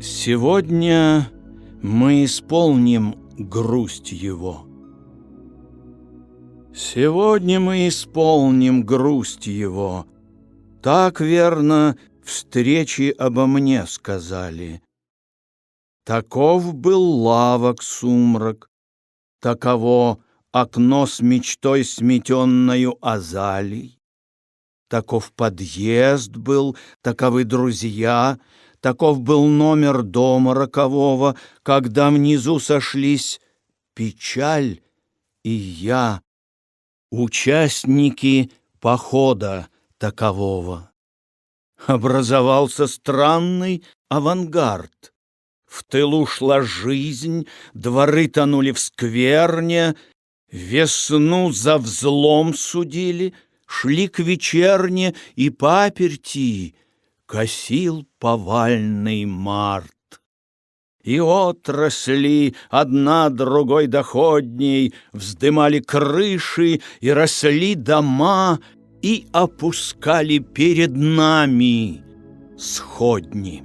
Сегодня мы исполним грусть его. Сегодня мы исполним грусть его. Так верно встречи обо мне сказали. Таков был лавок сумрак, таково окно с мечтой сметенною азалий. Таков подъезд был, таковы друзья, таков был номер дома рокового, когда внизу сошлись печаль и я, участники похода такового. Образовался странный авангард. В тылу шла жизнь, дворы тонули в скверне, Весну за взлом судили, шли к вечерне и паперти Косил повальный март. И отрасли одна другой доходней, Вздымали крыши и росли дома И опускали перед нами сходни.